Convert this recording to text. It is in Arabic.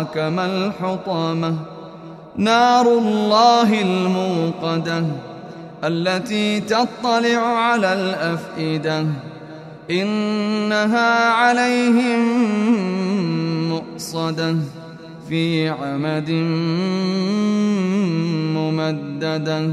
أدراك ما الحطمة؟ نار الله الموقدة التي تطلع على الأفئدة إنها عليهم مؤصدة في عمد ممددة.